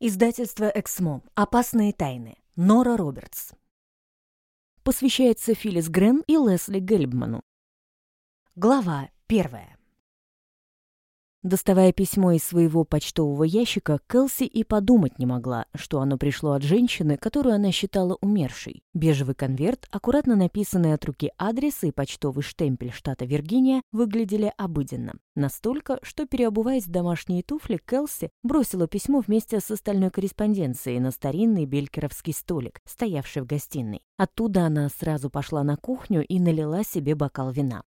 Издательство «Эксмо. Опасные тайны». Нора Робертс. Посвящается Филлис Грен и Лесли Гельбману. Глава первая. Доставая письмо из своего почтового ящика, Кэлси и подумать не могла, что оно пришло от женщины, которую она считала умершей. Бежевый конверт, аккуратно написанный от руки адрес и почтовый штемпель штата Виргиния выглядели обыденно. Настолько, что, переобуваясь в домашние туфли, Кэлси бросила письмо вместе с остальной корреспонденцией на старинный белькеровский столик, стоявший в гостиной. Оттуда она сразу пошла на кухню и налила себе бокал вина.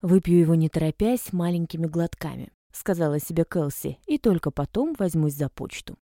Выпью его не торопясь, маленькими глотками. — сказала себе Кэлси, — и только потом возьмусь за почту.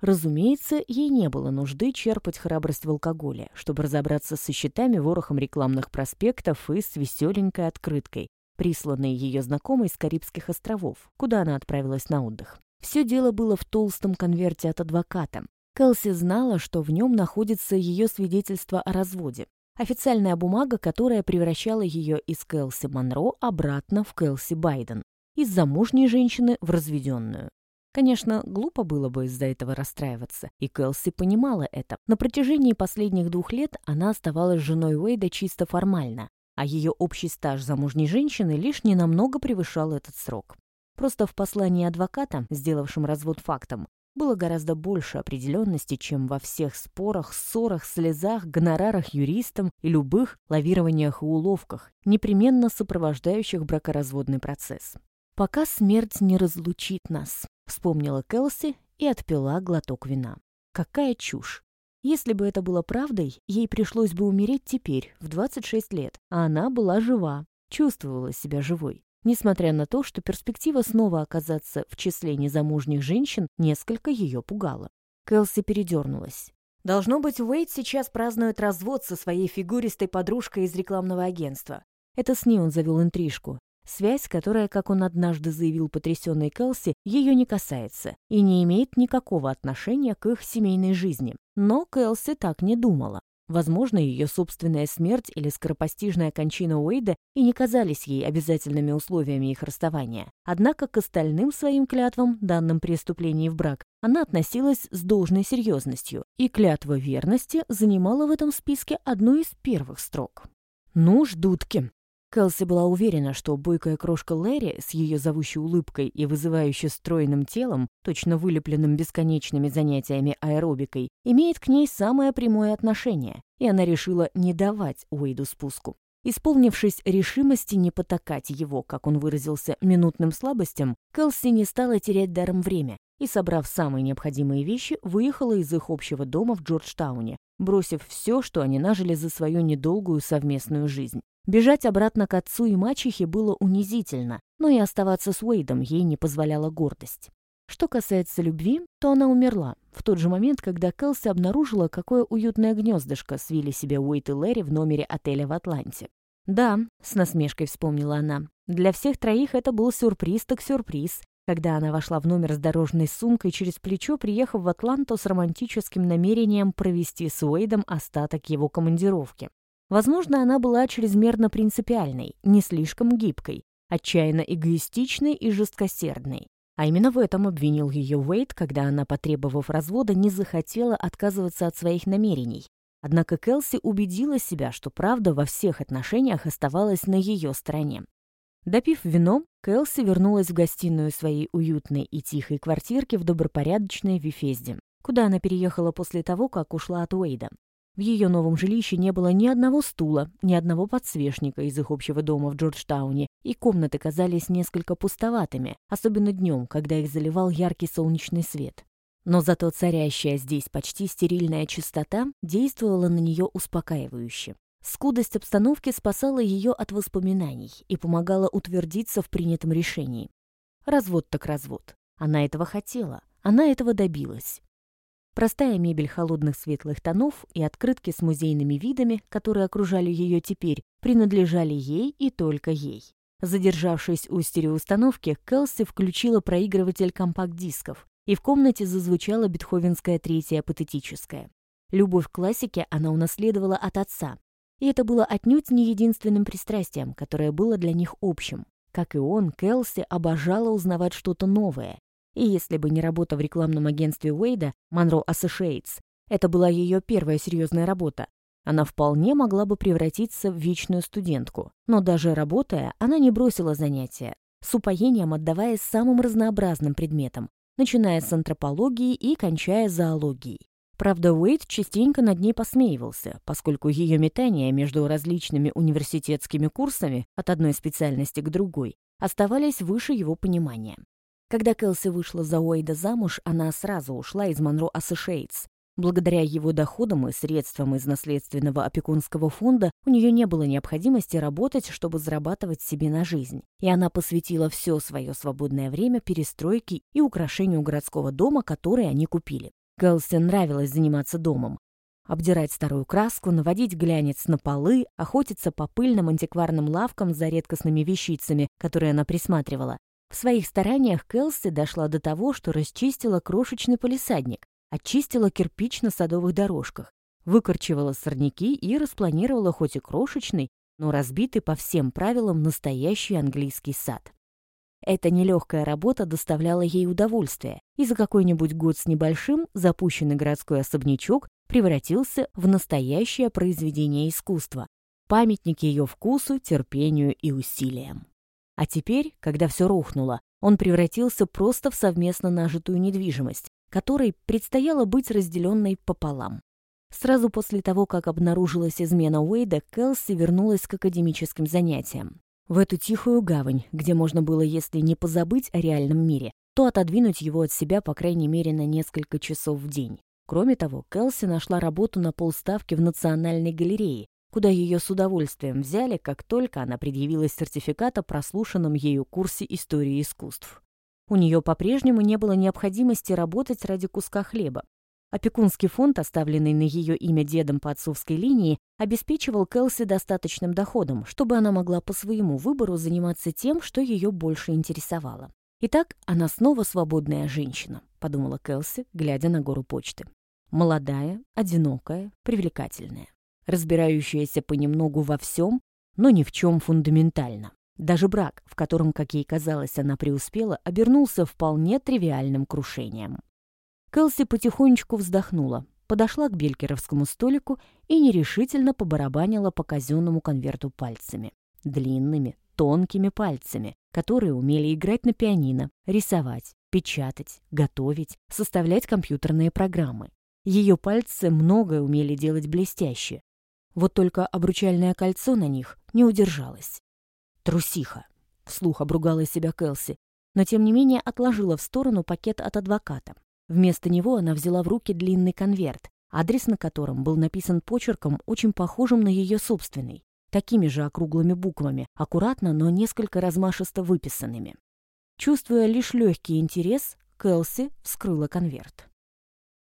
Разумеется, ей не было нужды черпать храбрость в алкоголе, чтобы разобраться со счетами ворохом рекламных проспектов и с веселенькой открыткой, присланной ее знакомой с Карибских островов, куда она отправилась на отдых. Все дело было в толстом конверте от адвоката. Кэлси знала, что в нем находится ее свидетельство о разводе. Официальная бумага, которая превращала ее из Кэлси Монро обратно в Кэлси Байден из замужней женщины в разведенную. Конечно, глупо было бы из-за этого расстраиваться, и Кэлси понимала это. На протяжении последних двух лет она оставалась женой Уэйда чисто формально, а ее общий стаж замужней женщины лишь ненамного превышал этот срок. Просто в послании адвоката, сделавшем развод фактом, было гораздо больше определенности, чем во всех спорах, ссорах, слезах, гонорарах юристам и любых лавированиях и уловках, непременно сопровождающих бракоразводный процесс пока смерть не разлучит нас», — вспомнила Келси и отпила глоток вина. Какая чушь! Если бы это было правдой, ей пришлось бы умереть теперь, в 26 лет, а она была жива, чувствовала себя живой. Несмотря на то, что перспектива снова оказаться в числе незамужних женщин несколько ее пугала. Келси передернулась. Должно быть, Уэйд сейчас празднует развод со своей фигуристой подружкой из рекламного агентства. Это с ней он завел интрижку. Связь, которая, как он однажды заявил потрясенной Келси, ее не касается и не имеет никакого отношения к их семейной жизни. Но Келси так не думала. Возможно, ее собственная смерть или скоропостижная кончина Уэйда и не казались ей обязательными условиями их расставания. Однако к остальным своим клятвам, данным при в брак, она относилась с должной серьезностью, и клятва верности занимала в этом списке одну из первых строк. «Ну, ждутки», Кэлси была уверена, что бойкая крошка Лэри с ее зовущей улыбкой и вызывающе стройным телом, точно вылепленным бесконечными занятиями аэробикой, имеет к ней самое прямое отношение, и она решила не давать Уэйду спуску. Исполнившись решимости не потакать его, как он выразился, минутным слабостям, Кэлси не стала терять даром время и, собрав самые необходимые вещи, выехала из их общего дома в Джорджтауне, бросив все, что они нажили за свою недолгую совместную жизнь. Бежать обратно к отцу и мачехе было унизительно, но и оставаться с Уэйдом ей не позволяла гордость. Что касается любви, то она умерла в тот же момент, когда Кэлси обнаружила, какое уютное гнездышко свили себе Уэйд и Лэри в номере отеля в Атланте. «Да», — с насмешкой вспомнила она, — «для всех троих это был сюрприз так сюрприз, когда она вошла в номер с дорожной сумкой через плечо, приехав в Атланту с романтическим намерением провести с Уэйдом остаток его командировки. Возможно, она была чрезмерно принципиальной, не слишком гибкой, отчаянно эгоистичной и жесткосердной. А именно в этом обвинил ее Уэйд, когда она, потребовав развода, не захотела отказываться от своих намерений. Однако Келси убедила себя, что правда во всех отношениях оставалась на ее стороне. Допив вино, Келси вернулась в гостиную своей уютной и тихой квартирки в добропорядочной Вифезде, куда она переехала после того, как ушла от Уэйда. В ее новом жилище не было ни одного стула, ни одного подсвечника из их общего дома в Джорджтауне, и комнаты казались несколько пустоватыми, особенно днем, когда их заливал яркий солнечный свет. Но зато царящая здесь почти стерильная чистота действовала на нее успокаивающе. Скудость обстановки спасала ее от воспоминаний и помогала утвердиться в принятом решении. Развод так развод. Она этого хотела, она этого добилась. Простая мебель холодных светлых тонов и открытки с музейными видами, которые окружали ее теперь, принадлежали ей и только ей. Задержавшись у стереоустановки, Келси включила проигрыватель компакт-дисков, и в комнате зазвучала бетховенская третья патетическая. Любовь к классике она унаследовала от отца, и это было отнюдь не единственным пристрастием, которое было для них общим. Как и он, Келси обожала узнавать что-то новое, И если бы не работа в рекламном агентстве Уэйда Monroe Associates, это была ее первая серьезная работа, она вполне могла бы превратиться в вечную студентку. Но даже работая, она не бросила занятия, с упоением отдаваясь самым разнообразным предметам, начиная с антропологии и кончая зоологией. Правда, Уэйд частенько над ней посмеивался, поскольку ее метания между различными университетскими курсами от одной специальности к другой оставались выше его понимания. Когда Кэлси вышла за Уэйда замуж, она сразу ушла из Монро Associates. Благодаря его доходам и средствам из наследственного опекунского фонда у нее не было необходимости работать, чтобы зарабатывать себе на жизнь. И она посвятила все свое свободное время перестройке и украшению городского дома, который они купили. Кэлси нравилось заниматься домом. Обдирать старую краску, наводить глянец на полы, охотиться по пыльным антикварным лавкам за редкостными вещицами, которые она присматривала. В своих стараниях Кэлси дошла до того, что расчистила крошечный полисадник, очистила кирпич на садовых дорожках, выкорчевала сорняки и распланировала хоть и крошечный, но разбитый по всем правилам настоящий английский сад. Эта нелегкая работа доставляла ей удовольствие, и за какой-нибудь год с небольшим запущенный городской особнячок превратился в настоящее произведение искусства, памятник ее вкусу, терпению и усилиям. А теперь, когда все рухнуло, он превратился просто в совместно нажитую недвижимость, которой предстояло быть разделенной пополам. Сразу после того, как обнаружилась измена Уэйда, Кэлси вернулась к академическим занятиям в эту тихую гавань, где можно было, если не позабыть о реальном мире, то отодвинуть его от себя, по крайней мере, на несколько часов в день. Кроме того, Келси нашла работу на полставки в Национальной галерее, куда ее с удовольствием взяли, как только она предъявила сертификат о прослушанном ею курсе истории искусств. У нее по-прежнему не было необходимости работать ради куска хлеба, Опекунский фонд, оставленный на ее имя дедом по отцовской линии, обеспечивал Кэлси достаточным доходом, чтобы она могла по своему выбору заниматься тем, что ее больше интересовало. «Итак, она снова свободная женщина», — подумала Кэлси, глядя на гору почты. Молодая, одинокая, привлекательная, разбирающаяся понемногу во всем, но ни в чем фундаментально. Даже брак, в котором, как ей казалось, она преуспела, обернулся вполне тривиальным крушением. Кэлси потихонечку вздохнула, подошла к белькеровскому столику и нерешительно побарабанила по казенному конверту пальцами. Длинными, тонкими пальцами, которые умели играть на пианино, рисовать, печатать, готовить, составлять компьютерные программы. Ее пальцы многое умели делать блестяще. Вот только обручальное кольцо на них не удержалось. «Трусиха!» — вслух обругала себя Кэлси, но тем не менее отложила в сторону пакет от адвоката. Вместо него она взяла в руки длинный конверт, адрес на котором был написан почерком, очень похожим на ее собственный, такими же округлыми буквами, аккуратно, но несколько размашисто выписанными. Чувствуя лишь легкий интерес, Кэлси вскрыла конверт.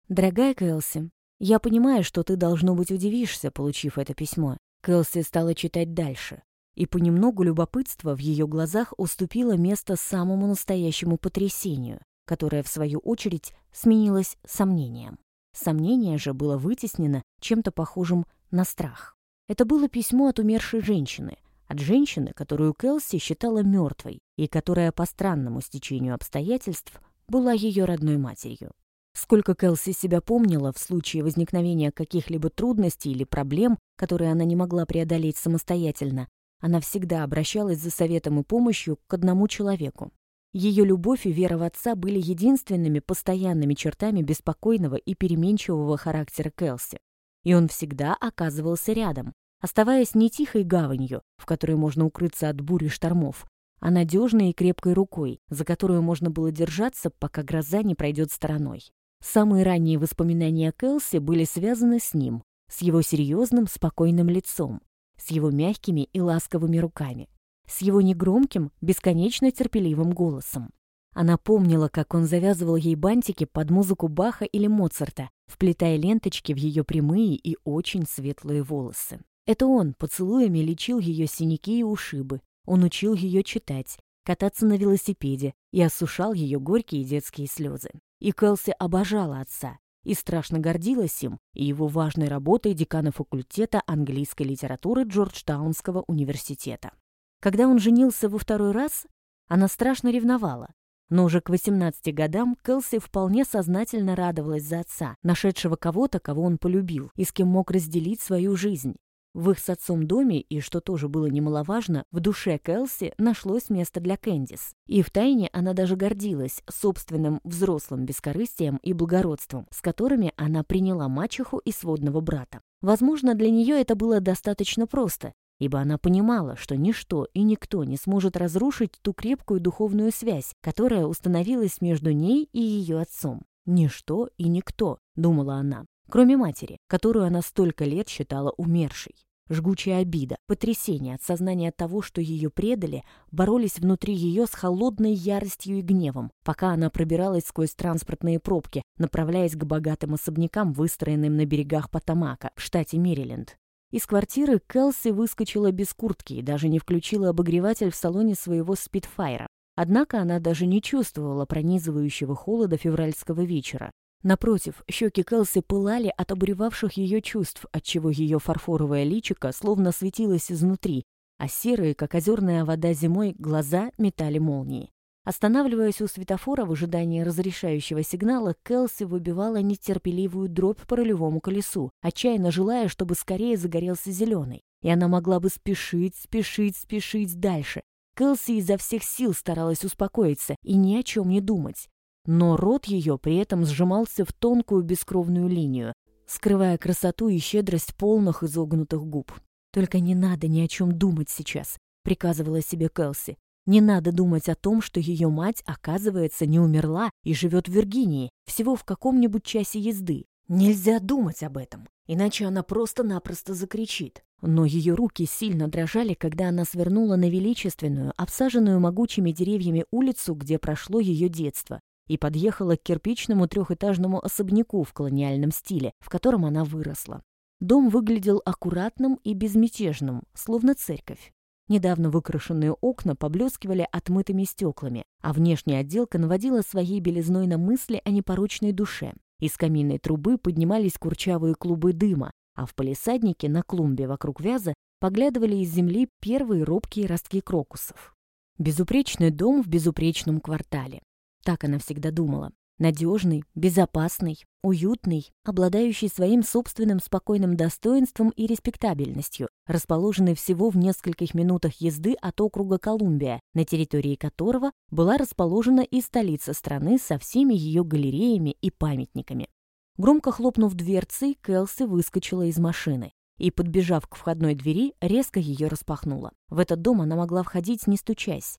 «Дорогая Кэлси, я понимаю, что ты, должно быть, удивишься, получив это письмо». Кэлси стала читать дальше, и понемногу любопытство в ее глазах уступило место самому настоящему потрясению которое, в свою очередь, сменилось сомнением. Сомнение же было вытеснено чем-то похожим на страх. Это было письмо от умершей женщины, от женщины, которую Келси считала мертвой и которая по странному стечению обстоятельств была ее родной матерью. Сколько Келси себя помнила в случае возникновения каких-либо трудностей или проблем, которые она не могла преодолеть самостоятельно, она всегда обращалась за советом и помощью к одному человеку ее любовь и вера в отца были единственными постоянными чертами беспокойного и переменчивого характера Келси. И он всегда оказывался рядом, оставаясь не тихой гаванью, в которой можно укрыться от бури штормов, а надежной и крепкой рукой, за которую можно было держаться, пока гроза не пройдет стороной. Самые ранние воспоминания Келси были связаны с ним, с его серьезным, спокойным лицом, с его мягкими и ласковыми руками с его негромким, бесконечно терпеливым голосом. Она помнила, как он завязывал ей бантики под музыку Баха или Моцарта, вплетая ленточки в ее прямые и очень светлые волосы. Это он поцелуями лечил ее синяки и ушибы. Он учил ее читать, кататься на велосипеде и осушал ее горькие детские слезы. И Кэлси обожала отца и страшно гордилась им и его важной работой декана факультета английской литературы Джорджтаунского университета. Когда он женился во второй раз, она страшно ревновала, Но уже к 18 годам Кэлси вполне сознательно радовалась за отца, нашедшего кого-то, кого он полюбил, и с кем мог разделить свою жизнь. В их с отцом доме, и что тоже было немаловажно, в душе Кэлси нашлось место для Кэндис. И втайне она даже гордилась собственным взрослым бескорыстием и благородством, с которыми она приняла мачеху и сводного брата. Возможно, для нее это было достаточно просто, ибо она понимала, что ничто и никто не сможет разрушить ту крепкую духовную связь, которая установилась между ней и ее отцом. «Ничто и никто», — думала она кроме матери, которую она столько лет считала умершей. Жгучая обида, потрясение от сознания того, что ее предали, боролись внутри ее с холодной яростью и гневом, пока она пробиралась сквозь транспортные пробки, направляясь к богатым особнякам, выстроенным на берегах Потамака в штате Мэриленд. Из квартиры Келси выскочила без куртки и даже не включила обогреватель в салоне своего спидфайра. Однако она даже не чувствовала пронизывающего холода февральского вечера. Напротив, щеки Кэлси пылали от обуревавших ее чувств, отчего ее фарфоровое личико словно светилось изнутри, а серые, как озерная вода зимой, глаза метали молнии. Останавливаясь у светофора в ожидании разрешающего сигнала, Кэлси выбивала нетерпеливую дробь по рулевому колесу, отчаянно желая, чтобы скорее загорелся зеленый. И она могла бы спешить, спешить, спешить дальше. Кэлси изо всех сил старалась успокоиться и ни о чем не думать но рот ее при этом сжимался в тонкую бескровную линию, скрывая красоту и щедрость полных изогнутых губ. «Только не надо ни о чем думать сейчас», — приказывала себе Кэлси. «Не надо думать о том, что ее мать, оказывается, не умерла и живет в Виргинии, всего в каком-нибудь часе езды. Нельзя думать об этом, иначе она просто-напросто закричит. Но ее руки сильно дрожали, когда она свернула на величественную, обсаженную могучими деревьями улицу, где прошло ее детство, и подъехала к кирпичному трехэтажному особняку в колониальном стиле, в котором она выросла. Дом выглядел аккуратным и безмятежным, словно церковь. Недавно выкрашенные окна поблескивали отмытыми стеклами, а внешняя отделка наводила своей белизной на мысли о непорочной душе. Из каминной трубы поднимались курчавые клубы дыма, а в палисаднике на клумбе вокруг вяза поглядывали из земли первые робкие ростки крокусов. Безупречный дом в безупречном квартале. Так она всегда думала. Надежный, безопасный, уютный, обладающий своим собственным спокойным достоинством и респектабельностью, расположенный всего в нескольких минутах езды от округа Колумбия, на территории которого была расположена и столица страны со всеми ее галереями и памятниками. Громко хлопнув дверцей, Кэлси выскочила из машины и, подбежав к входной двери, резко ее распахнула. В этот дом она могла входить, не стучась.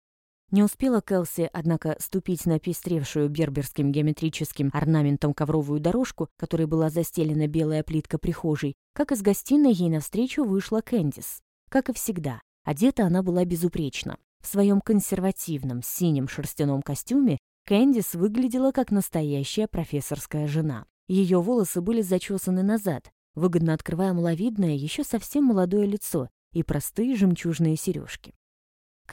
Не успела Кэлси, однако, ступить на пестревшую берберским геометрическим орнаментом ковровую дорожку, которой была застелена белая плитка прихожей, как из гостиной ей навстречу вышла Кэндис. Как и всегда, одета она была безупречно. В своем консервативном синем шерстяном костюме Кэндис выглядела как настоящая профессорская жена. Ее волосы были зачесаны назад, выгодно открывая маловидное, еще совсем молодое лицо и простые жемчужные сережки.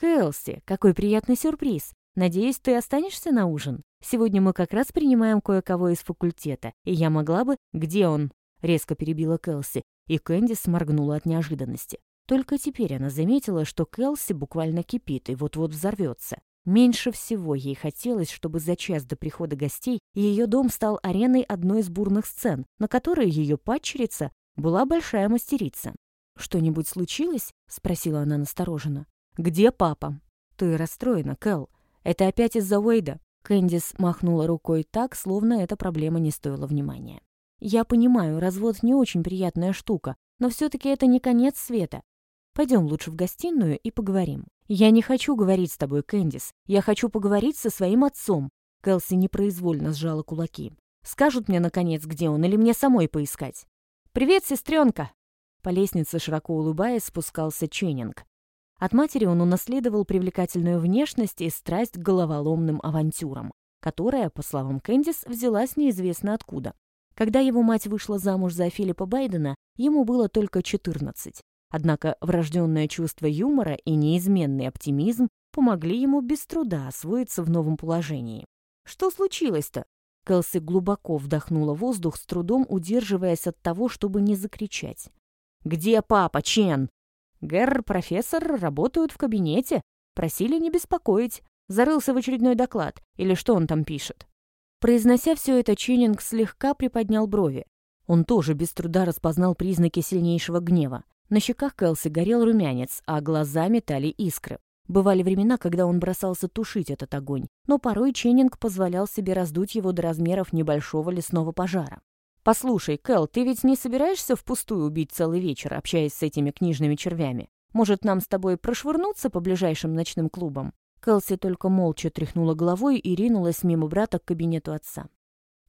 «Кэлси, какой приятный сюрприз! Надеюсь, ты останешься на ужин? Сегодня мы как раз принимаем кое-кого из факультета, и я могла бы... Где он?» Резко перебила Кэлси, и Кэнди сморгнула от неожиданности. Только теперь она заметила, что Кэлси буквально кипит и вот-вот взорвется. Меньше всего ей хотелось, чтобы за час до прихода гостей ее дом стал ареной одной из бурных сцен, на которой ее падчерица была большая мастерица. «Что-нибудь случилось?» — спросила она настороженно. «Где папа?» «Ты расстроена, Кэл. Это опять из-за Уэйда». Кэндис махнула рукой так, словно эта проблема не стоила внимания. «Я понимаю, развод не очень приятная штука, но все-таки это не конец света. Пойдем лучше в гостиную и поговорим. Я не хочу говорить с тобой, Кэндис. Я хочу поговорить со своим отцом». Кэлси непроизвольно сжала кулаки. «Скажут мне, наконец, где он, или мне самой поискать?» «Привет, сестренка!» По лестнице, широко улыбаясь, спускался Ченнинг. От матери он унаследовал привлекательную внешность и страсть к головоломным авантюрам, которая, по словам Кэндис, взялась неизвестно откуда. Когда его мать вышла замуж за Филиппа Байдена, ему было только 14. Однако врожденное чувство юмора и неизменный оптимизм помогли ему без труда освоиться в новом положении. «Что случилось-то?» Кэлси глубоко вдохнула воздух, с трудом удерживаясь от того, чтобы не закричать. «Где папа, Чен?» Гэр, профессор работают в кабинете. Просили не беспокоить. Зарылся в очередной доклад. Или что он там пишет? Произнося все это, Ченнинг слегка приподнял брови. Он тоже без труда распознал признаки сильнейшего гнева. На щеках Кэлси горел румянец, а глаза метали искры. Бывали времена, когда он бросался тушить этот огонь, но порой Ченнинг позволял себе раздуть его до размеров небольшого лесного пожара. «Послушай, Кэл, ты ведь не собираешься впустую убить целый вечер, общаясь с этими книжными червями? Может, нам с тобой прошвырнуться по ближайшим ночным клубам?» Кэлси только молча тряхнула головой и ринулась мимо брата к кабинету отца.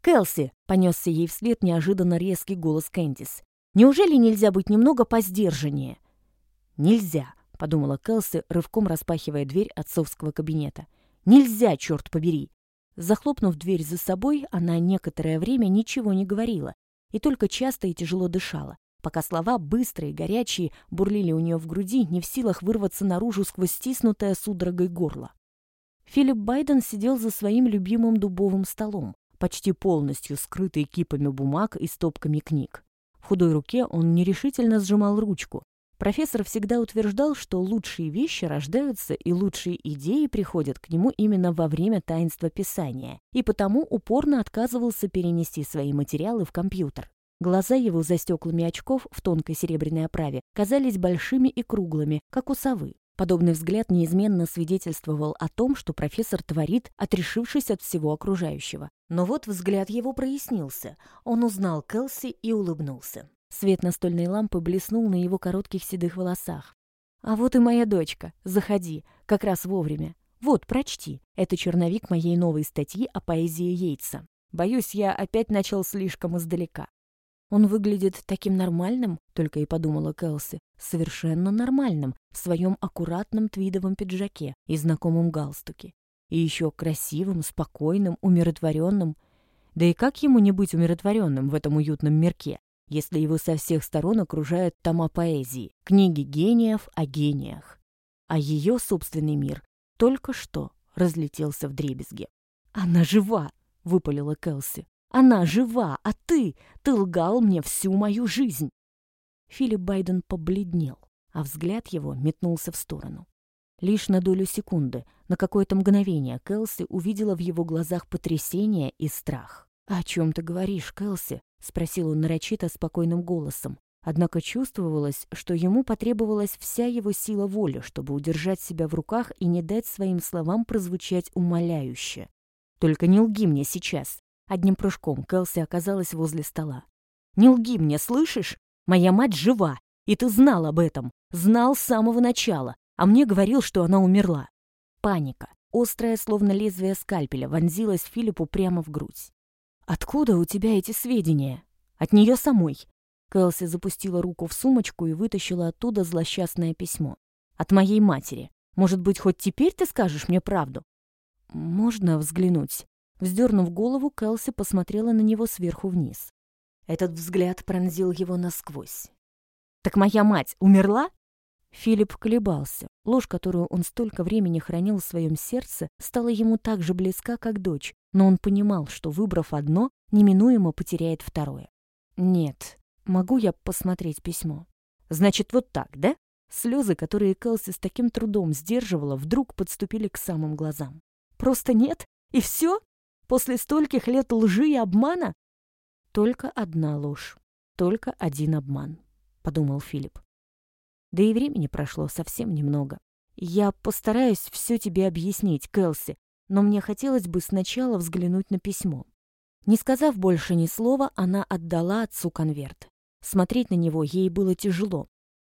«Кэлси!» — понесся ей вслед неожиданно резкий голос Кэндис. «Неужели нельзя быть немного поздержаннее?» «Нельзя!» — подумала Кэлси, рывком распахивая дверь отцовского кабинета. «Нельзя, черт побери!» Захлопнув дверь за собой, она некоторое время ничего не говорила и только часто и тяжело дышала, пока слова, быстрые, горячие, бурлили у нее в груди, не в силах вырваться наружу сквозь стиснутое судорогой горло. Филипп Байден сидел за своим любимым дубовым столом, почти полностью скрытый кипами бумаг и стопками книг. В худой руке он нерешительно сжимал ручку. Профессор всегда утверждал, что лучшие вещи рождаются и лучшие идеи приходят к нему именно во время таинства писания, и потому упорно отказывался перенести свои материалы в компьютер. Глаза его за стеклами очков в тонкой серебряной оправе казались большими и круглыми, как у совы. Подобный взгляд неизменно свидетельствовал о том, что профессор творит, отрешившись от всего окружающего. Но вот взгляд его прояснился. Он узнал Келси и улыбнулся. Свет настольной лампы блеснул на его коротких седых волосах. «А вот и моя дочка. Заходи. Как раз вовремя. Вот, прочти. Это черновик моей новой статьи о поэзии Йейтса. Боюсь, я опять начал слишком издалека. Он выглядит таким нормальным, только и подумала Кэлси, совершенно нормальным, в своем аккуратном твидовом пиджаке и знакомом галстуке. И еще красивым, спокойным, умиротворенным. Да и как ему не быть умиротворенным в этом уютном мирке, если его со всех сторон окружают тома поэзии, книги гениев о гениях. А ее собственный мир только что разлетелся в дребезги. «Она жива!» — выпалила Кэлси. Она жива, а ты, ты лгал мне всю мою жизнь. Филипп Байден побледнел, а взгляд его метнулся в сторону. Лишь на долю секунды, на какое-то мгновение Кэлси увидела в его глазах потрясение и страх. «О чем ты говоришь, Кэлси?» — спросил он нарочито спокойным голосом. Однако чувствовалось, что ему потребовалась вся его сила воли, чтобы удержать себя в руках и не дать своим словам прозвучать умоляюще. «Только не лги мне сейчас. Одним прыжком Кэлси оказалась возле стола. «Не лги мне, слышишь? Моя мать жива, и ты знал об этом. Знал с самого начала, а мне говорил, что она умерла». Паника, острая, словно лезвие скальпеля, вонзилась Филиппу прямо в грудь. «Откуда у тебя эти сведения?» «От нее самой». Кэлси запустила руку в сумочку и вытащила оттуда злосчастное письмо. «От моей матери. Может быть, хоть теперь ты скажешь мне правду?» «Можно взглянуть?» Вздернув голову, Кэлси посмотрела на него сверху вниз. Этот взгляд пронзил его насквозь. «Так моя мать умерла?» Филипп колебался. Ложь, которую он столько времени хранил в своем сердце, стала ему так же близка, как дочь, но он понимал, что, выбрав одно, неминуемо потеряет второе. «Нет, могу я посмотреть письмо?» «Значит, вот так, да?» Слезы, которые Кэлси с таким трудом сдерживала, вдруг подступили к самым глазам. «Просто нет? И все?» После стольких лет лжи и обмана? Только одна ложь, только один обман, подумал Филипп. Да и времени прошло совсем немного. Я постараюсь все тебе объяснить, Кэлси, но мне хотелось бы сначала взглянуть на письмо. Не сказав больше ни слова, она отдала отцу конверт. Смотреть на него ей было тяжело,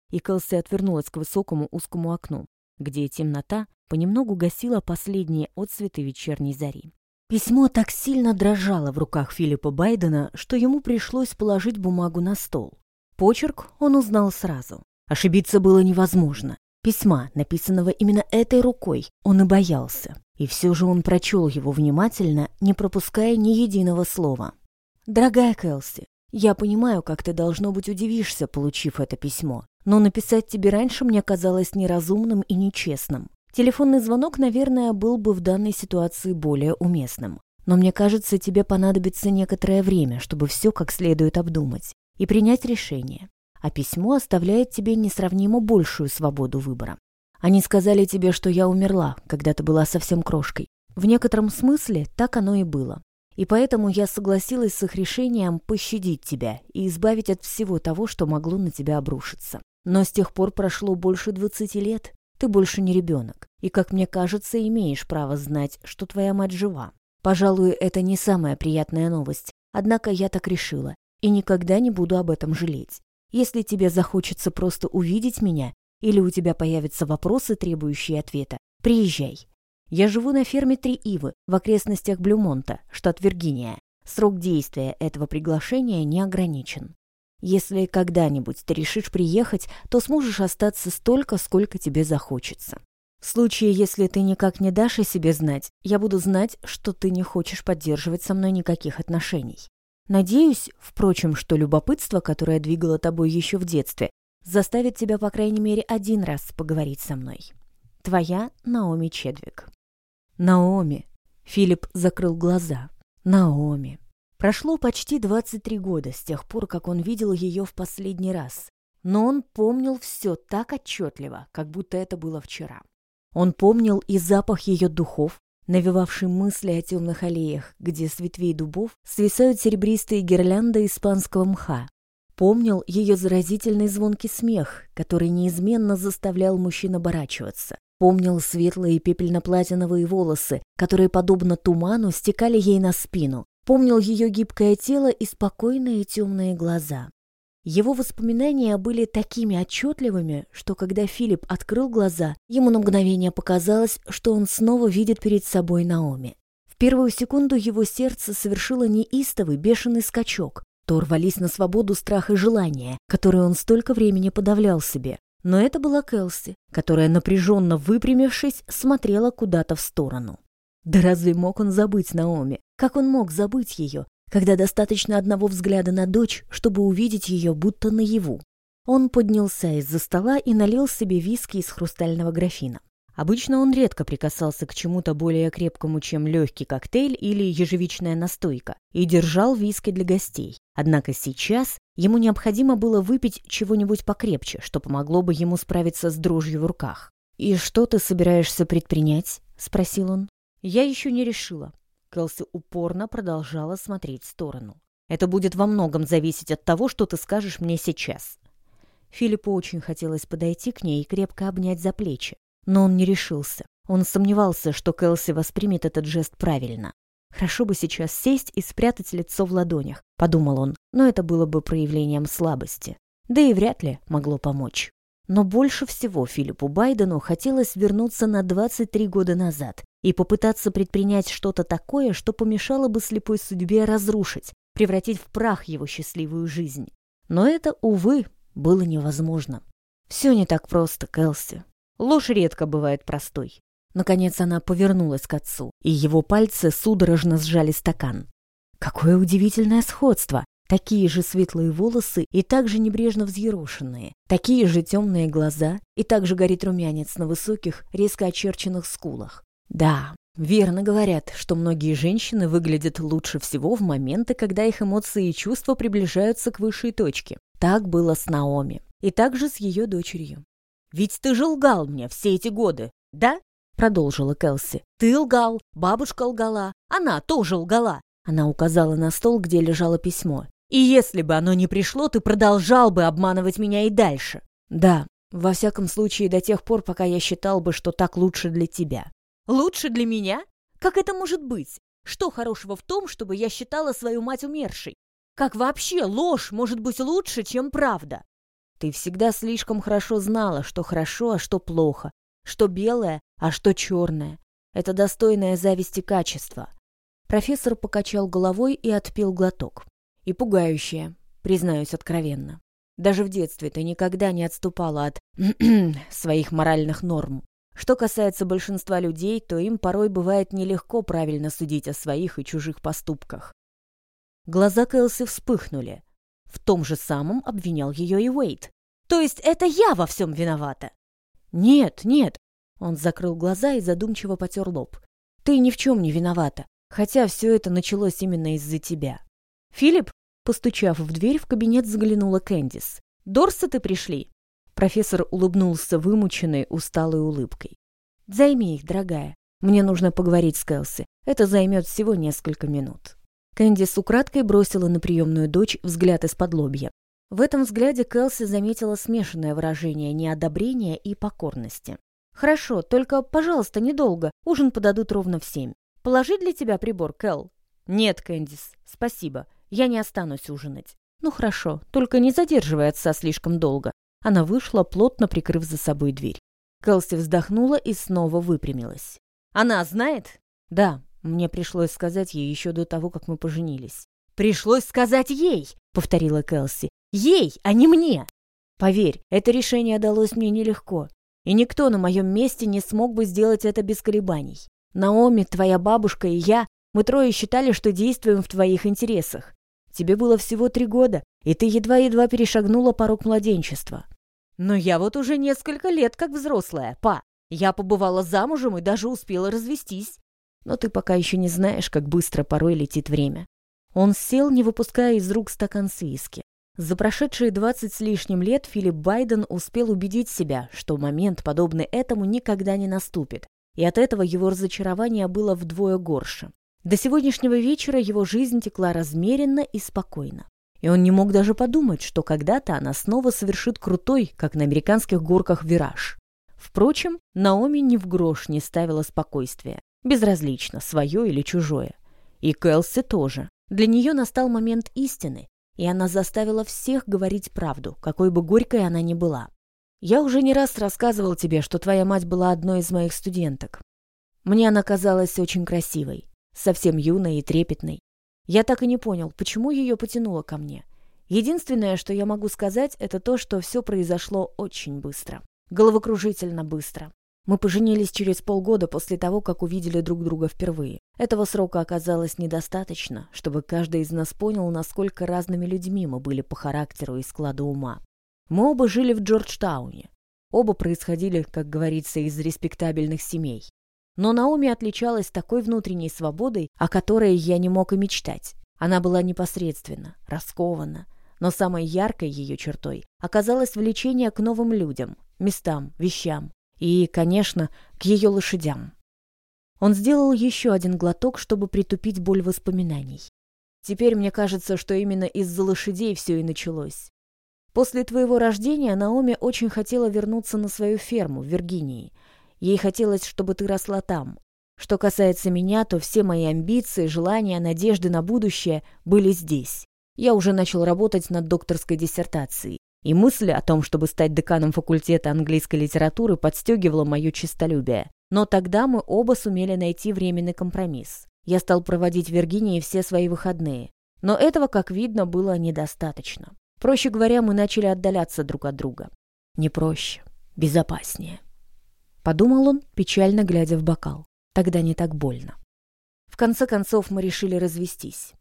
и Кэлси отвернулась к высокому узкому окну, где темнота понемногу гасила последние отсветы вечерней зари. Письмо так сильно дрожало в руках Филиппа Байдена, что ему пришлось положить бумагу на стол. Почерк он узнал сразу. Ошибиться было невозможно. Письма, написанного именно этой рукой, он и боялся. И все же он прочел его внимательно, не пропуская ни единого слова. «Дорогая Кэлси, я понимаю, как ты, должно быть, удивишься, получив это письмо, но написать тебе раньше мне казалось неразумным и нечестным. Телефонный звонок, наверное, был бы в данной ситуации более уместным. Но мне кажется, тебе понадобится некоторое время, чтобы все как следует обдумать и принять решение. А письмо оставляет тебе несравнимо большую свободу выбора. Они сказали тебе, что я умерла, когда ты была совсем крошкой. В некотором смысле так оно и было. И поэтому я согласилась с их решением пощадить тебя и избавить от всего того, что могло на тебя обрушиться. Но с тех пор прошло больше двадцати лет. Ты больше не ребенок. И, как мне кажется, имеешь право знать, что твоя мать жива. Пожалуй, это не самая приятная новость. Однако я так решила. И никогда не буду об этом жалеть. Если тебе захочется просто увидеть меня, или у тебя появятся вопросы, требующие ответа, приезжай. Я живу на ферме Три Ивы в окрестностях Блюмонта, штат Виргиния. Срок действия этого приглашения не ограничен. Если когда-нибудь ты решишь приехать, то сможешь остаться столько, сколько тебе захочется. В случае, если ты никак не дашь о себе знать, я буду знать, что ты не хочешь поддерживать со мной никаких отношений. Надеюсь, впрочем, что любопытство, которое двигало тобой еще в детстве, заставит тебя, по крайней мере, один раз поговорить со мной. Твоя Наоми Чедвик. Наоми. Филипп закрыл глаза. Наоми. Прошло почти 23 года с тех пор, как он видел ее в последний раз. Но он помнил все так отчетливо, как будто это было вчера. Он помнил и запах ее духов, навевавший мысли о темных аллеях, где с ветвей дубов свисают серебристые гирлянды испанского мха. Помнил ее заразительный звонкий смех, который неизменно заставлял мужчин оборачиваться. Помнил светлые пепельно-платиновые волосы, которые, подобно туману, стекали ей на спину. Помнил ее гибкое тело и спокойные темные глаза. Его воспоминания были такими отчетливыми, что когда Филипп открыл глаза, ему на мгновение показалось, что он снова видит перед собой Наоми. В первую секунду его сердце совершило неистовый, бешеный скачок. То рвались на свободу страх и желание, которые он столько времени подавлял себе. Но это была Келси, которая, напряженно выпрямившись, смотрела куда-то в сторону. Да разве мог он забыть Наоми? Как он мог забыть ее, когда достаточно одного взгляда на дочь, чтобы увидеть ее будто наяву? Он поднялся из-за стола и налил себе виски из хрустального графина. Обычно он редко прикасался к чему-то более крепкому, чем легкий коктейль или ежевичная настойка, и держал виски для гостей. Однако сейчас Ему необходимо было выпить чего-нибудь покрепче, что помогло бы ему справиться с дрожью в руках. «И что ты собираешься предпринять?» — спросил он. «Я еще не решила». Кэлси упорно продолжала смотреть в сторону. «Это будет во многом зависеть от того, что ты скажешь мне сейчас». Филиппу очень хотелось подойти к ней и крепко обнять за плечи, но он не решился. Он сомневался, что Кэлси воспримет этот жест правильно. Хорошо бы сейчас сесть и спрятать лицо в ладонях, подумал он, но это было бы проявлением слабости. Да и вряд ли могло помочь. Но больше всего Филиппу Байдену хотелось вернуться на 23 года назад и попытаться предпринять что-то такое, что помешало бы слепой судьбе разрушить, превратить в прах его счастливую жизнь. Но это, увы, было невозможно. Все не так просто, Кэлси. Ложь редко бывает простой. Наконец она повернулась к отцу, и его пальцы судорожно сжали стакан. Какое удивительное сходство! Такие же светлые волосы и также небрежно взъерошенные, такие же темные глаза и также горит румянец на высоких, резко очерченных скулах. Да, верно говорят, что многие женщины выглядят лучше всего в моменты, когда их эмоции и чувства приближаются к высшей точке. Так было с Наоми. И также с ее дочерью. «Ведь ты же лгал мне все эти годы, да?» — продолжила Келси. «Ты лгал, бабушка лгала, она тоже лгала». Она указала на стол, где лежало письмо. «И если бы оно не пришло, ты продолжал бы обманывать меня и дальше». «Да, во всяком случае, до тех пор, пока я считал бы, что так лучше для тебя». «Лучше для меня? Как это может быть? Что хорошего в том, чтобы я считала свою мать умершей? Как вообще ложь может быть лучше, чем правда?» «Ты всегда слишком хорошо знала, что хорошо, а что плохо, что белое, а что черное. Это достойное зависти качество. Профессор покачал головой и отпил глоток. И пугающее, признаюсь откровенно. Даже в детстве ты никогда не отступала от своих моральных норм. Что касается большинства людей, то им порой бывает нелегко правильно судить о своих и чужих поступках. Глаза Кэлси вспыхнули. В том же самом обвинял ее и Уэйт. «То есть это я во всем виновата?» «Нет, нет!» Он закрыл глаза и задумчиво потер лоб. «Ты ни в чем не виновата, хотя все это началось именно из-за тебя». «Филипп?» Постучав в дверь, в кабинет заглянула Кэндис. «Дорсеты пришли?» Профессор улыбнулся вымученной, усталой улыбкой. «Займи их, дорогая. Мне нужно поговорить с Кэлси. Это займет всего несколько минут». Кэндис украдкой бросила на приемную дочь взгляд из-под лобья. В этом взгляде Кэлси заметила смешанное выражение неодобрения и покорности. «Хорошо, только, пожалуйста, недолго. Ужин подадут ровно в семь. Положить для тебя прибор, Кэл?» «Нет, Кэндис, спасибо. Я не останусь ужинать». «Ну хорошо, только не задерживай отца слишком долго. Она вышла, плотно прикрыв за собой дверь. Кэлси вздохнула и снова выпрямилась. «Она знает?» «Да, мне пришлось сказать ей еще до того, как мы поженились». «Пришлось сказать ей!» — повторила Кэлси. «Ей, а не мне!» «Поверь, это решение далось мне нелегко, и никто на моем месте не смог бы сделать это без колебаний. Наоми, твоя бабушка и я, мы трое считали, что действуем в твоих интересах. Тебе было всего три года, и ты едва-едва перешагнула порог младенчества. Но я вот уже несколько лет как взрослая, па. Я побывала замужем и даже успела развестись. Но ты пока еще не знаешь, как быстро порой летит время. Он сел, не выпуская из рук стакан с виски. За прошедшие двадцать с лишним лет Филипп Байден успел убедить себя, что момент, подобный этому, никогда не наступит, и от этого его разочарование было вдвое горше. До сегодняшнего вечера его жизнь текла размеренно и спокойно и он не мог даже подумать, что когда-то она снова совершит крутой, как на американских горках, вираж. Впрочем, Наоми ни в грош не ставила спокойствия. Безразлично, свое или чужое. И Кэлси тоже. Для нее настал момент истины, и она заставила всех говорить правду, какой бы горькой она ни была. «Я уже не раз рассказывал тебе, что твоя мать была одной из моих студенток. Мне она казалась очень красивой, совсем юной и трепетной. Я так и не понял, почему ее потянуло ко мне. Единственное, что я могу сказать, это то, что все произошло очень быстро. Головокружительно быстро. Мы поженились через полгода после того, как увидели друг друга впервые. Этого срока оказалось недостаточно, чтобы каждый из нас понял, насколько разными людьми мы были по характеру и складу ума. Мы оба жили в Джорджтауне. Оба происходили, как говорится, из респектабельных семей. Но Наоми отличалась такой внутренней свободой, о которой я не мог и мечтать. Она была непосредственна, раскована, но самой яркой ее чертой оказалось влечение к новым людям, местам, вещам и, конечно, к ее лошадям. Он сделал еще один глоток, чтобы притупить боль воспоминаний. Теперь мне кажется, что именно из-за лошадей все и началось. После твоего рождения Наоми очень хотела вернуться на свою ферму в Виргинии — Ей хотелось, чтобы ты росла там. Что касается меня, то все мои амбиции, желания, надежды на будущее были здесь. Я уже начал работать над докторской диссертацией, и мысль о том, чтобы стать деканом факультета английской литературы, подстегивала мое честолюбие. Но тогда мы оба сумели найти временный компромисс. Я стал проводить в Виргинии все свои выходные. Но этого, как видно, было недостаточно. Проще говоря, мы начали отдаляться друг от друга. Не проще, безопаснее. Подумал он, печально глядя в бокал. Тогда не так больно. В конце концов мы решили развестись.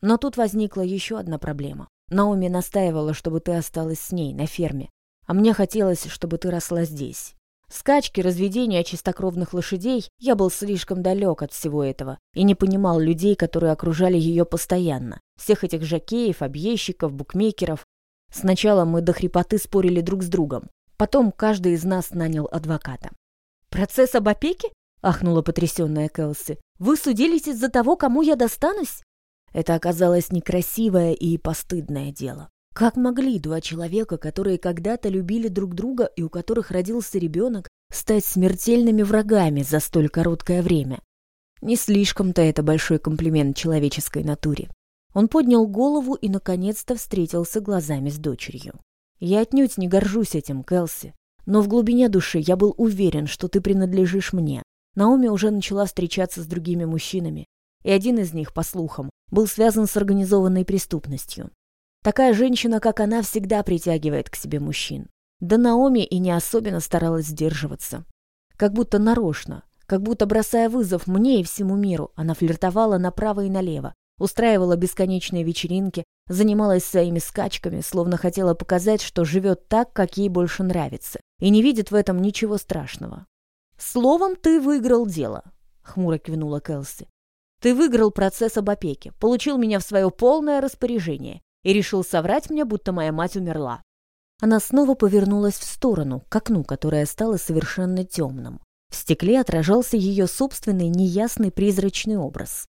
Но тут возникла еще одна проблема. Наоми настаивала, чтобы ты осталась с ней, на ферме. А мне хотелось, чтобы ты росла здесь. Скачки, разведения чистокровных лошадей, я был слишком далек от всего этого и не понимал людей, которые окружали ее постоянно. Всех этих жакеев, объездчиков, букмекеров. Сначала мы до хрипоты спорили друг с другом. Потом каждый из нас нанял адвоката. «Процесс об опеке?» — ахнула потрясенная Кэлси. «Вы судились из-за того, кому я достанусь?» Это оказалось некрасивое и постыдное дело. Как могли два человека, которые когда-то любили друг друга и у которых родился ребенок, стать смертельными врагами за столь короткое время? Не слишком-то это большой комплимент человеческой натуре. Он поднял голову и, наконец-то, встретился глазами с дочерью. «Я отнюдь не горжусь этим, Кэлси. Но в глубине души я был уверен, что ты принадлежишь мне. Наоми уже начала встречаться с другими мужчинами, и один из них, по слухам, был связан с организованной преступностью. Такая женщина, как она, всегда притягивает к себе мужчин. Да Наоми и не особенно старалась сдерживаться. Как будто нарочно, как будто бросая вызов мне и всему миру, она флиртовала направо и налево, устраивала бесконечные вечеринки, занималась своими скачками, словно хотела показать, что живет так, как ей больше нравится, и не видит в этом ничего страшного. «Словом, ты выиграл дело», — хмуро кивнула Келси. «Ты выиграл процесс об опеке, получил меня в свое полное распоряжение и решил соврать мне, будто моя мать умерла. Она снова повернулась в сторону, к окну, которое стало совершенно темным. В стекле отражался ее собственный неясный призрачный образ.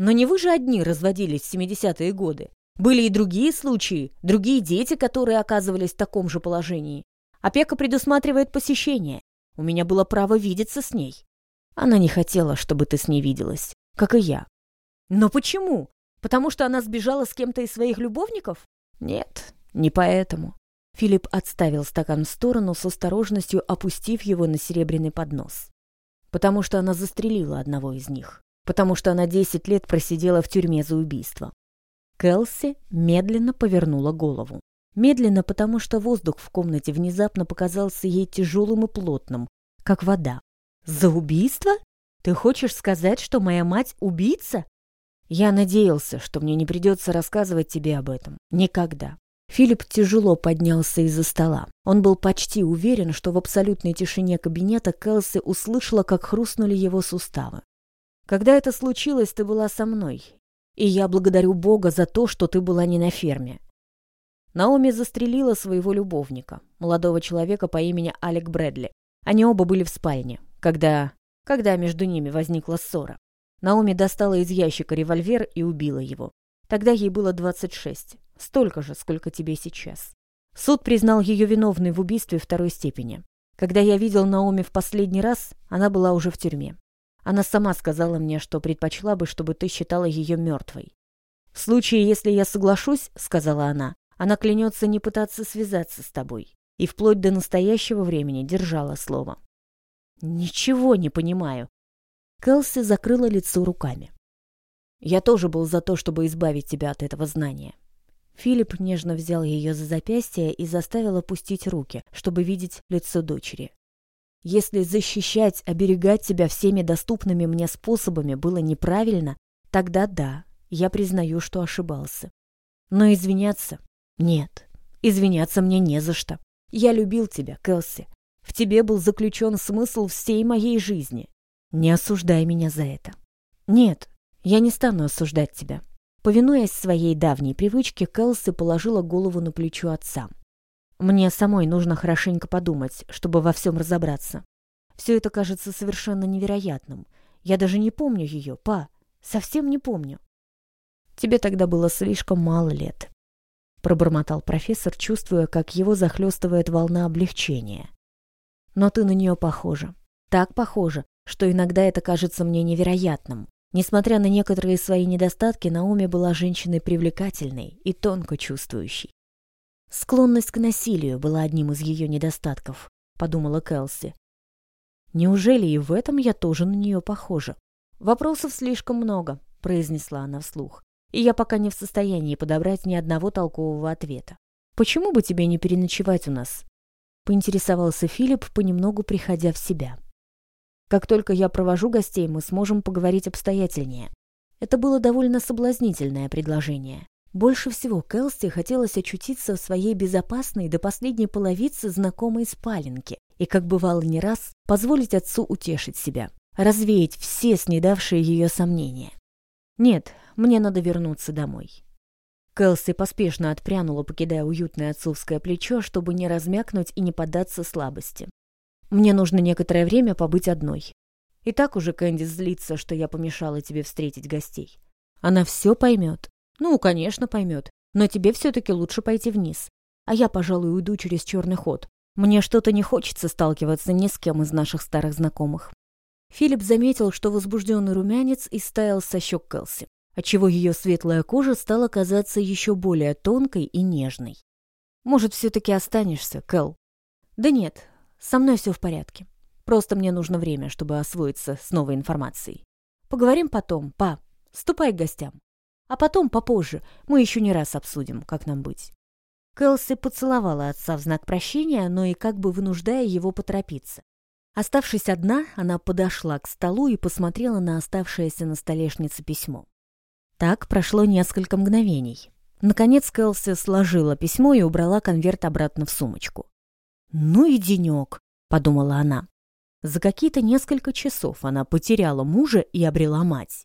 Но не вы же одни разводились в 70-е годы. Были и другие случаи, другие дети, которые оказывались в таком же положении. Опека предусматривает посещение. У меня было право видеться с ней. Она не хотела, чтобы ты с ней виделась, как и я. Но почему? Потому что она сбежала с кем-то из своих любовников? Нет, не поэтому. Филипп отставил стакан в сторону с осторожностью, опустив его на серебряный поднос. Потому что она застрелила одного из них. Потому что она десять лет просидела в тюрьме за убийство. Келси медленно повернула голову. Медленно, потому что воздух в комнате внезапно показался ей тяжелым и плотным, как вода. «За убийство? Ты хочешь сказать, что моя мать убийца?» «Я надеялся, что мне не придется рассказывать тебе об этом. Никогда. Филипп тяжело поднялся из-за стола. Он был почти уверен, что в абсолютной тишине кабинета Кэлси услышала, как хрустнули его суставы. «Когда это случилось, ты была со мной. И я благодарю Бога за то, что ты была не на ферме». Наоми застрелила своего любовника, молодого человека по имени Алек Брэдли. Они оба были в спальне, когда... когда между ними возникла ссора. Наоми достала из ящика револьвер и убила его. Тогда ей было 26. Столько же, сколько тебе сейчас. Суд признал ее виновной в убийстве второй степени. Когда я видел Наоми в последний раз, она была уже в тюрьме. Она сама сказала мне, что предпочла бы, чтобы ты считала ее мертвой. «В случае, если я соглашусь, — сказала она, — она клянется не пытаться связаться с тобой. И вплоть до настоящего времени держала слово». «Ничего не понимаю». Келси закрыла лицо руками. «Я тоже был за то, чтобы избавить тебя от этого знания. Филипп нежно взял ее за запястье и заставил опустить руки, чтобы видеть лицо дочери. Если защищать, оберегать тебя всеми доступными мне способами было неправильно, тогда да, я признаю, что ошибался. Но извиняться? Нет, извиняться мне не за что. Я любил тебя, Келси. В тебе был заключен смысл всей моей жизни. Не осуждай меня за это. Нет, я не стану осуждать тебя. Повинуясь своей давней привычке, Кэлси положила голову на плечо отца. «Мне самой нужно хорошенько подумать, чтобы во всем разобраться. Все это кажется совершенно невероятным. Я даже не помню ее, па. Совсем не помню». «Тебе тогда было слишком мало лет», — пробормотал профессор, чувствуя, как его захлестывает волна облегчения. «Но ты на нее похожа. Так похожа, что иногда это кажется мне невероятным. Несмотря на некоторые свои недостатки, Наоми была женщиной привлекательной и тонко чувствующей. Склонность к насилию была одним из ее недостатков, подумала Кэлси. Неужели и в этом я тоже на нее похожа? Вопросов слишком много, произнесла она вслух, и я пока не в состоянии подобрать ни одного толкового ответа. Почему бы тебе не переночевать у нас? Поинтересовался Филипп, понемногу приходя в себя. Как только я провожу гостей, мы сможем поговорить обстоятельнее. Это было довольно соблазнительное предложение. Больше всего Кэлсти хотелось очутиться в своей безопасной до последней половицы знакомой спаленке и, как бывало не раз, позволить отцу утешить себя, развеять все снедавшие ее сомнения. «Нет, мне надо вернуться домой». Кэлси поспешно отпрянула, покидая уютное отцовское плечо, чтобы не размякнуть и не поддаться слабости. Мне нужно некоторое время побыть одной. И так уже Кэнди злится, что я помешала тебе встретить гостей. Она все поймет. Ну, конечно, поймет. Но тебе все-таки лучше пойти вниз. А я, пожалуй, уйду через черный ход. Мне что-то не хочется сталкиваться ни с кем из наших старых знакомых. Филипп заметил, что возбужденный румянец истаял со щек Кэлси, отчего ее светлая кожа стала казаться еще более тонкой и нежной. «Может, все-таки останешься, Кэл?» «Да нет, со мной все в порядке. Просто мне нужно время, чтобы освоиться с новой информацией. Поговорим потом, па. Ступай к гостям. А потом, попозже, мы еще не раз обсудим, как нам быть». Кэлси поцеловала отца в знак прощения, но и как бы вынуждая его поторопиться. Оставшись одна, она подошла к столу и посмотрела на оставшееся на столешнице письмо. Так прошло несколько мгновений. Наконец Кэлси сложила письмо и убрала конверт обратно в сумочку. «Ну и денек», — подумала она. За какие-то несколько часов она потеряла мужа и обрела мать.